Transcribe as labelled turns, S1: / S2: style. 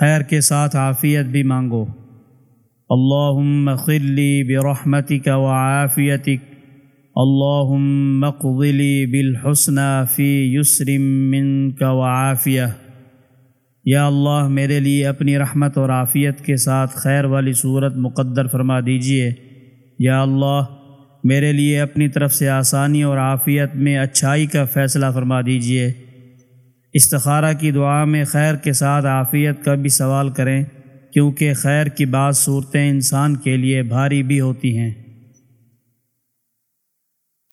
S1: خیر کے ساتھ عافیت بھی مانگو۔ اللہم خلی برحمتک وعافیتک اللہم قضلی بالحسن فی یسر منک وعافیہ یا اللہ، میرے لیے اپنی رحمت اور عافیت کے ساتھ خیر والی صورت مقدر فرما دیجیے۔ یا اللہ، میرے لیے اپنی طرف سے آسانی اور عافیت میں اچھائی کا فیصلہ فرما دیجیے۔ استخارہ کی دعا میں خیر کے ساتھ عافیت کا بھی سوال کریں، کیونکہ خیر کی بعض صورتیں انسان کے لیے بھاری بھی ہوتی ہیں۔